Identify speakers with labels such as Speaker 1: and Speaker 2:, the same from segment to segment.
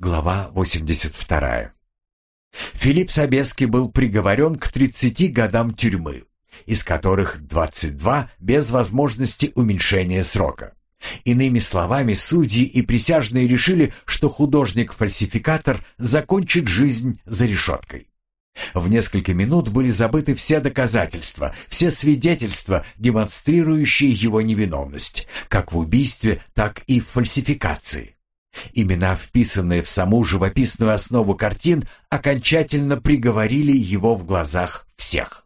Speaker 1: Глава 82. Филипп Собеский был приговорен к 30 годам тюрьмы, из которых 22 без возможности уменьшения срока. Иными словами, судьи и присяжные решили, что художник-фальсификатор закончит жизнь за решеткой. В несколько минут были забыты все доказательства, все свидетельства, демонстрирующие его невиновность, как в убийстве, так и в фальсификации. Имена, вписанные в саму живописную основу картин, окончательно приговорили его в глазах всех.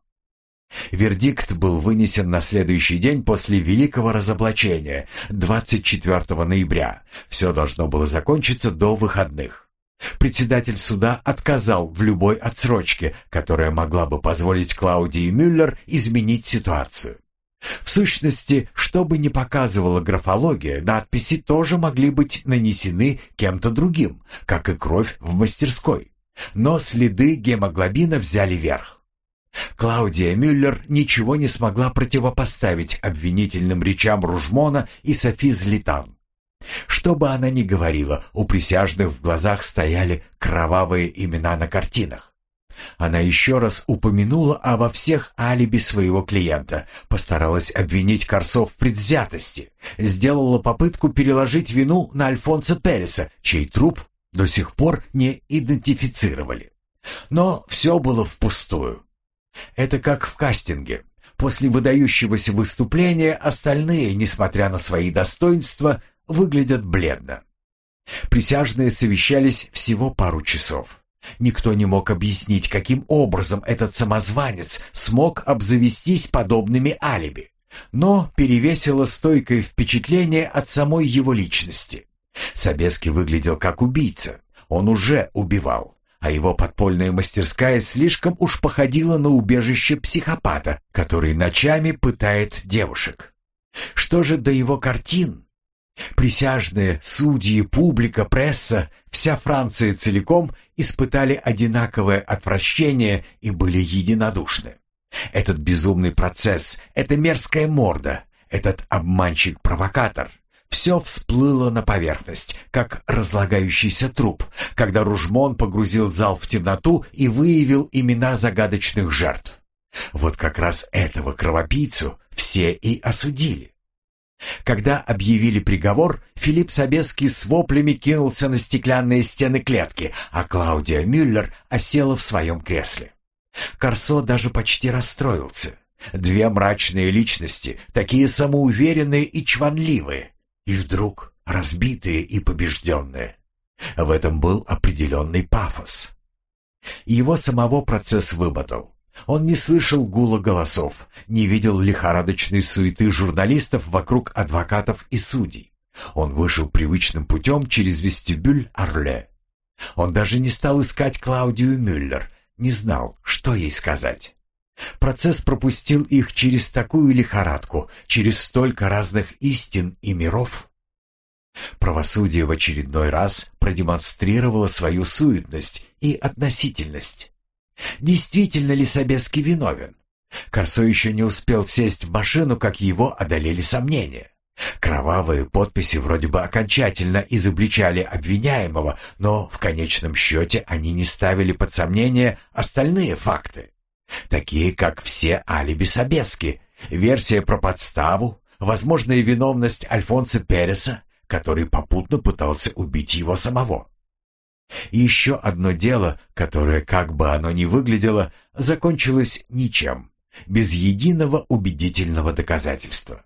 Speaker 1: Вердикт был вынесен на следующий день после Великого Разоблачения, 24 ноября. Все должно было закончиться до выходных. Председатель суда отказал в любой отсрочке, которая могла бы позволить Клаудии Мюллер изменить ситуацию. В сущности, что бы ни показывала графология, надписи тоже могли быть нанесены кем-то другим, как и кровь в мастерской. Но следы гемоглобина взяли верх. Клаудия Мюллер ничего не смогла противопоставить обвинительным речам Ружмона и Софи Злитан. Что бы она ни говорила, у присяжных в глазах стояли кровавые имена на картинах. Она еще раз упомянула обо всех алиби своего клиента, постаралась обвинить Корсо в предвзятости, сделала попытку переложить вину на Альфонса Переса, чей труп до сих пор не идентифицировали. Но все было впустую. Это как в кастинге. После выдающегося выступления остальные, несмотря на свои достоинства, выглядят бледно. Присяжные совещались всего пару часов. Никто не мог объяснить, каким образом этот самозванец смог обзавестись подобными алиби. Но перевесило стойкое впечатление от самой его личности. Собеский выглядел как убийца. Он уже убивал а его подпольная мастерская слишком уж походила на убежище психопата, который ночами пытает девушек. Что же до его картин? Присяжные, судьи, публика, пресса, вся Франция целиком испытали одинаковое отвращение и были единодушны. Этот безумный процесс, эта мерзкая морда, этот обманщик-провокатор — все всплыло на поверхность, как разлагающийся труп, когда Ружмон погрузил зал в темноту и выявил имена загадочных жертв. Вот как раз этого кровопийцу все и осудили. Когда объявили приговор, Филипп Собеский с воплями кинулся на стеклянные стены клетки, а Клаудия Мюллер осела в своем кресле. Корсо даже почти расстроился. Две мрачные личности, такие самоуверенные и чванливые, и вдруг разбитые и побежденные. В этом был определенный пафос. Его самого процесс вымотал. Он не слышал гула голосов, не видел лихорадочной суеты журналистов вокруг адвокатов и судей. Он вышел привычным путем через вестибюль Орле. Он даже не стал искать Клаудию Мюллер, не знал, что ей сказать. Процесс пропустил их через такую лихорадку, через столько разных истин и миров. Правосудие в очередной раз продемонстрировало свою суетность и относительность. Действительно ли Собеский виновен? Корсо еще не успел сесть в машину, как его одолели сомнения. Кровавые подписи вроде бы окончательно изобличали обвиняемого, но в конечном счете они не ставили под сомнение остальные факты такие как все алиби Собески, версия про подставу, возможная виновность Альфонса Переса, который попутно пытался убить его самого. И еще одно дело, которое, как бы оно ни выглядело, закончилось ничем, без единого убедительного доказательства.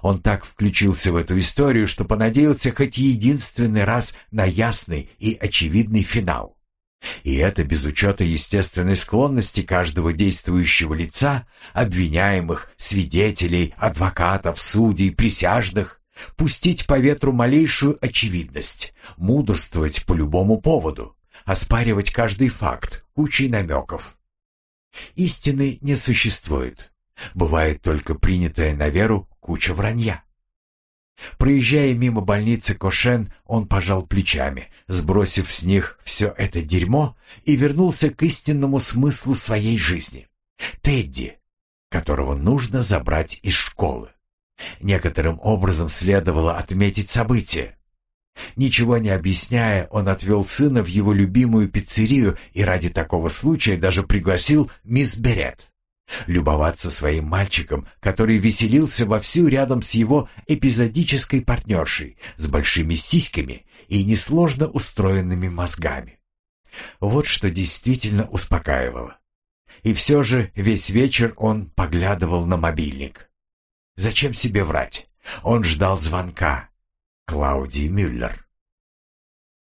Speaker 1: Он так включился в эту историю, что понадеялся хоть единственный раз на ясный и очевидный финал. И это без учета естественной склонности каждого действующего лица, обвиняемых, свидетелей, адвокатов, судей, присяжных, пустить по ветру малейшую очевидность, мудрствовать по любому поводу, оспаривать каждый факт, кучей намеков. Истины не существует. Бывает только принятая на веру куча вранья. Проезжая мимо больницы Кошен, он пожал плечами, сбросив с них все это дерьмо и вернулся к истинному смыслу своей жизни. Тедди, которого нужно забрать из школы. Некоторым образом следовало отметить событие. Ничего не объясняя, он отвел сына в его любимую пиццерию и ради такого случая даже пригласил мисс Берет. Любоваться своим мальчиком, который веселился вовсю рядом с его эпизодической партнершей, с большими сиськами и несложно устроенными мозгами. Вот что действительно успокаивало. И все же весь вечер он поглядывал на мобильник. Зачем себе врать? Он ждал звонка. Клаудии Мюллер.